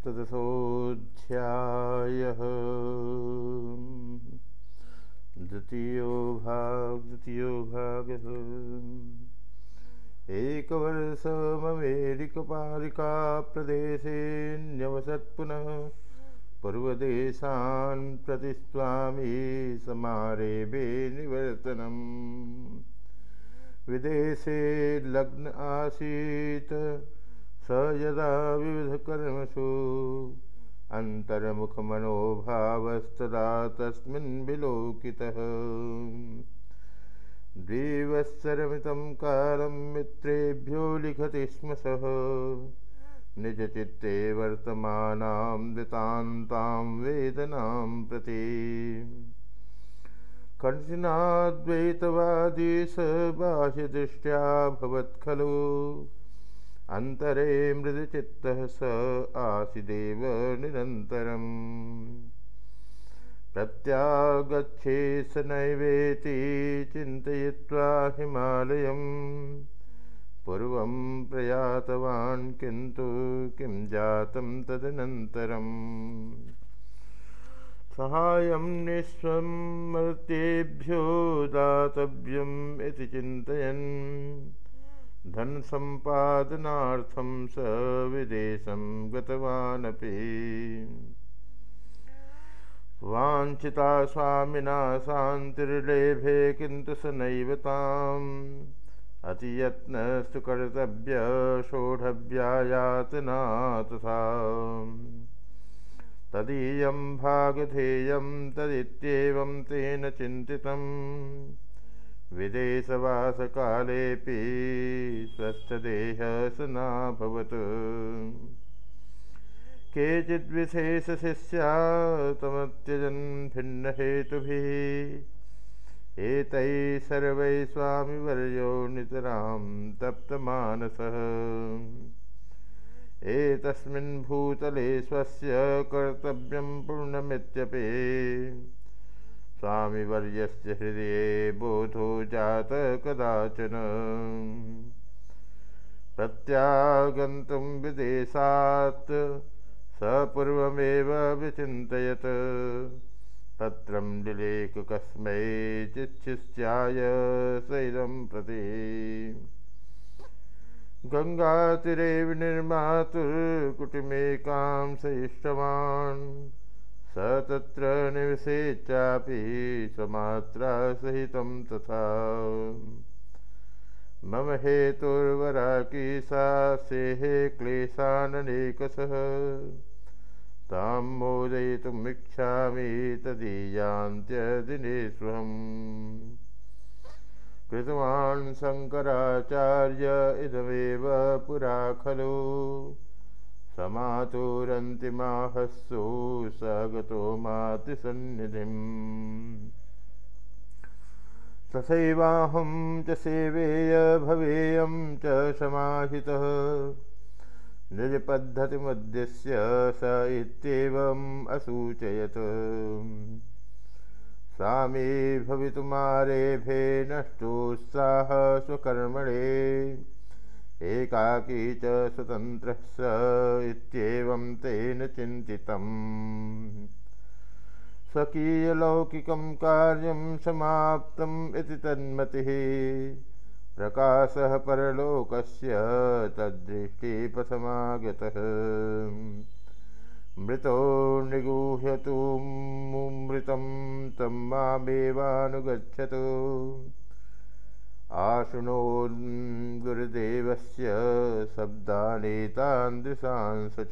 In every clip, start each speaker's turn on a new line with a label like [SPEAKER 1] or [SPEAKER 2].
[SPEAKER 1] सप्तदशोऽध्यायः द्वितीयो भाग द्वितीयो भागः। एकवर्षममेरिकपालिकाप्रदेशे न्यवसत् पुनः पूर्वदेशान् प्रति स्वामी समारेभे निवर्तनम्। विदेशे लग्न आसीत् स यदा विविधकर्मसु अन्तर्मुखमनोभावस्तदा तस्मिन् विलोकितः। द्विवत्सरमितं कालं मित्रेभ्यो लिखति स्म सः। निजचित्ते वर्तमानां वृतान्तां वेदनां प्रति। कठिनाद्वैतवादी स बाह्यदृष्ट्या भवत् खलु। अन्तरे मृदुचित्तः स आसिदेव निरन्तरम्। प्रत्यागच्छे स नैवेति चिन्तयित्वा हिमालयम्। पूर्वं प्रयातवान् किन्तु किं जातं तदनन्तरम्। सहायं निःस्वमर्तेभ्यो दातव्यम् इति चिन्तयन् धनसम्पादनार्थं स विदेशं गतवानपि। वाञ्छिता स्वामिना शान्तिर्लेभे किन्तु स नैव ताम्। अतियत्नस्तु कर्तव्यषोढव्यायातना तथा तदीयं भागधेयं तदित्येवं तेन चिन्तितम् विदेशवासकालेऽपि स्वस्थदेहः स नाभवत् केचिद्विशेषशिष्या तमत्यजन् भिन्नहेतुभिः। एतैः सर्वैः स्वामिवर्यो नितरां तप्तमानसः। एतस्मिन् भूतले स्वस्य कर्तव्यं पूर्णमित्यपि स्वामिवर्यस्य हृदये बोधो जात कदाचन। प्रत्यागन्तुं विदेशात् स पूर्वमेव विचिन्तयत्। पत्रं लिलेख कस्मै चिच्छिष्याय सैदं प्रति। गङ्गातीरे विनिर्मातुर्कुटिमेकां स इष्टवान् स तत्र निवसेच्चापि स्वमात्रा सहितं तथा। मम हेतुर्वराकी सा सेः क्लेशाननेकसः। तां मोदयितुमिच्छामि तदीयान्त्यदिनेष्वहम् कृतवान् शङ्कराचार्य इदमेव पुरा खलु समातुरन्तिमाहस्सु स गतो मातृसन्निधिम्। तथैवाहं च सेवेय भवेयं च समाहितः। निजपद्धतिमुद्दिश्य स इत्येवम् असूचयत्। स्वामी भवितुमारेभे नष्टोत्साह स्वकर्मणे एकाकी च स्वतन्त्रः स इत्येवं तेन चिन्तितम्। स्वकीयलौकिकं कार्यं समाप्तम् इति तन्मतिः। प्रकाशः परलोकस्य तद्दृष्टिपथमागतः। मृतो निगूह्यतु मृतं तं मामेवानुगच्छतु आशृणोन्गुरुदेवस्य शब्दानेतान्दृशांस च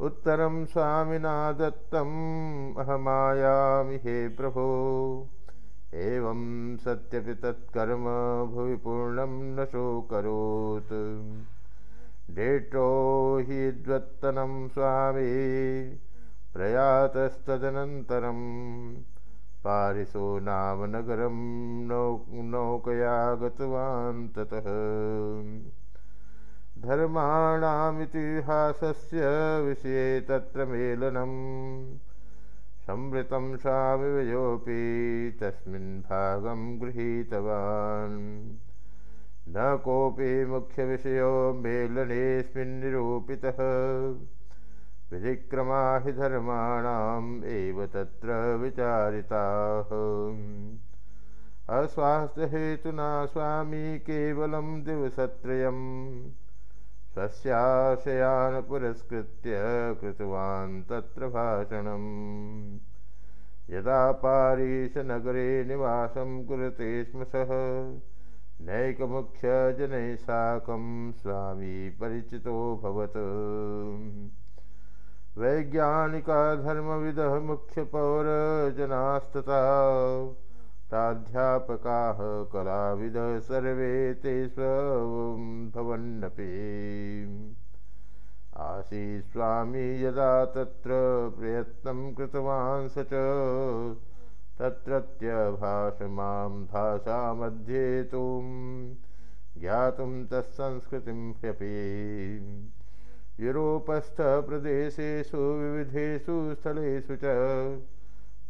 [SPEAKER 1] उत्तरं स्वामिना दत्तम् अहमायामि हे प्रभो। एवं सत्यपि तत्कर्म भुवि पूर्णं न शोकरोत्। डेटो हि द्वत्तनं स्वामी प्रयातस्तदनन्तरम् पारिशो नाम नगरं नौ नौकया गतवान् ततः। धर्माणामितिहासस्य विषये तत्र मेलनं। संवृतं स्वामिवयोऽपि तस्मिन् भागं गृहीतवान्। न कोऽपि मुख्यविषयो मेलनेऽस्मिन् निरूपितः विधिक्रमा हि धर्माणाम् एव तत्र विचारिताः। अस्वास्थ्यहेतुना स्वामी केवलं दिवसत्रयम् स्वस्याशयान् पुरस्कृत्य कृतवान् तत्र भाषणम्। यदा पारीशनगरे निवासं कुरुते स्म सः नैकमुख्यजनैः साकं स्वामी परिचितोऽभवत् वैज्ञानिका धर्मविदः मुख्यपौरजनास्तथा प्राध्यापकाः कलाविदः सर्वे ते स्वभवन्नपि आसीत् स्वामी यदा तत्र प्रयत्नं कृतवान् स च। तत्रत्य भाषमां भाषामध्येतुं ज्ञातुं तत्संस्कृतिं ह्यपि। यूरोपस्थप्रदेशेषु विविधेषु स्थलेषु च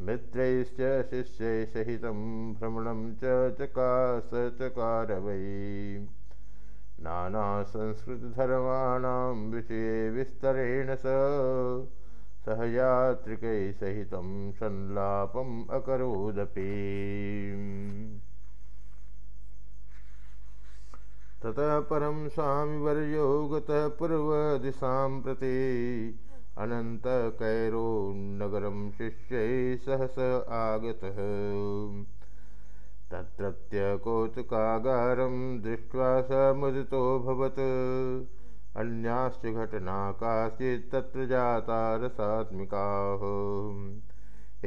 [SPEAKER 1] मित्रैश्च शिष्यैः सहितं भ्रमणं च चकास चकार वै नानासंस्कृतधर्माणां विषये विस्तरेण स सहयात्रिकैः सहितं संलापम् अकरोदपि ततः परं स्वामिवर्यो गतः पूर्वदिशां प्रति अनन्तकैरोन्नगरं शिष्यैः सहस आगतः। तत्रत्यकौतुकागारं दृष्ट्वा स मुदितोऽभवत् अन्याश्च घटना काचित् तत्र जाता रसात्मिकाः।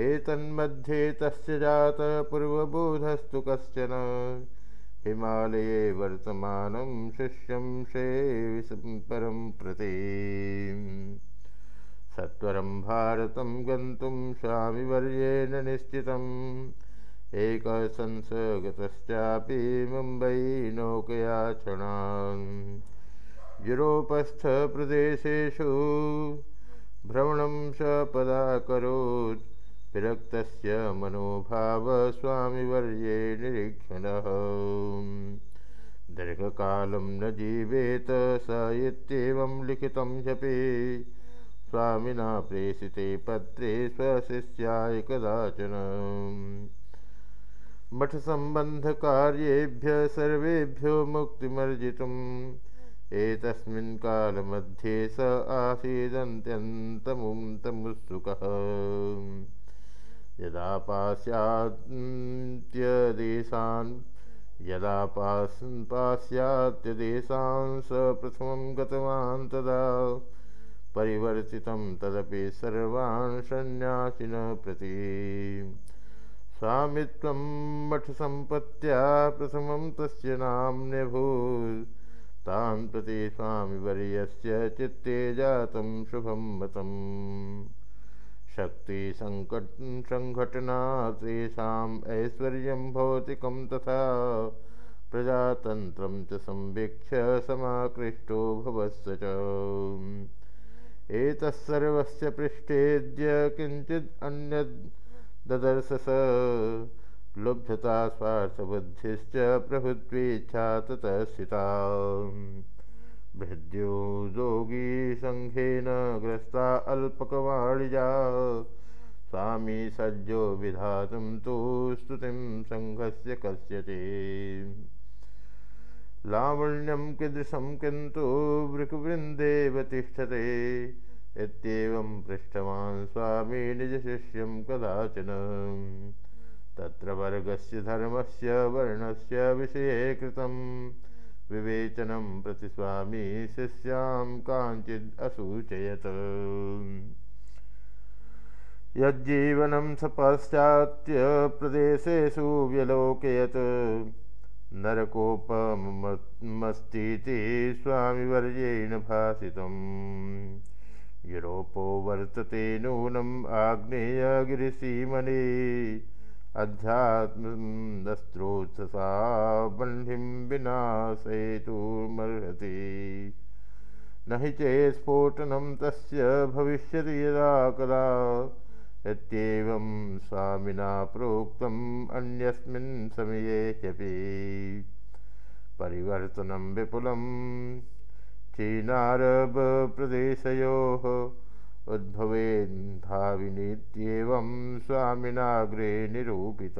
[SPEAKER 1] एतन्मध्ये तस्य जातपूर्वबोधस्तु कश्चन हिमालये वर्तमानं शिष्यं शेविसं परं प्रति। सत्वरं भारतं गन्तुं स्वामिवर्येण निश्चितम्। एकसंसगतश्चापि मुम्बैनौकया क्षणान् यूरोपस्थप्रदेशेषु भ्रमणं सपदाकरोत् विरक्तस्य मनोभावस्वामिवर्ये निरीक्षणः। दीर्घकालं न जीवेत स इत्येवं लिखितं ह्यपि। स्वामिना प्रेषिते पत्रे स्वशिष्याय कदाचन। मठसम्बन्धकार्येभ्यः सर्वेभ्यो मुक्तिमर्जितुम्। एतस्मिन् कालमध्ये स आसीदन्त्यन्तमुत्सुकः यदा पास्यात्यदेशान् यदा पास् पास्यात्यदेशान् स प्रथमं गतवान् तदा परिवर्तितं तदपि सर्वान् सन्न्यासिनः प्रति। स्वामित्वं मठसम्पत्त्या प्रथमं तस्य नाम्न्यभूत् तान् प्रति स्वामिवर्यस्य चित्ते जातं शुभं मतम् शक्तिसङ्कट संघटना तेषाम् ऐश्वर्यं भौतिकं तथा प्रजातंत्र च संवीक्ष्य समाकृष्टो भवस्य च। पृष्ठेद्य किञ्चित् अन्यद् ददर्श स लुब्धता, स्वार्थबुद्धिश्च प्रभुत्वेच्छा ततः स्थिता। भृद्योद्योगी सङ्घेन ग्रस्ता अल्पकवाणिजा स्वामी सज्जो विधातुं तु स्तुतिं सङ्घस्य कस्यते लावण्यं कीदृशं किन्तु वृकुवृन्देव तिष्ठते इत्येवं पृष्टवान् स्वामी निजशिष्यं कदाचन। तत्र वर्गस्य धर्मस्य वर्णस्य विषये कृतम्। विवेचनं प्रति स्वामी शिष्यां काञ्चिद् असूचयत्। यज्जीवनं स पाश्चात्यप्रदेशेषु व्यलोकयत्। नरकोपमस्तीति स्वामिवर्येण भासितम्। यूरोपो वर्तते नूनम् आग्नेयगिरिसीमने अध्यात्मस्त्रोत्ससा बह्निं विनाशयितुमर्हति न हि चेत्स्फोटनं तस्य भविष्यति यदा कदा। इत्येवं स्वामिना प्रोक्तम् अन्यस्मिन् समये ह्यपि। परिवर्तनं विपुलं। चीनारबप्रदेशयोः उद्भवेन्धाविनीत्येवं भाविनी स्वामीनाग्रे निरूपित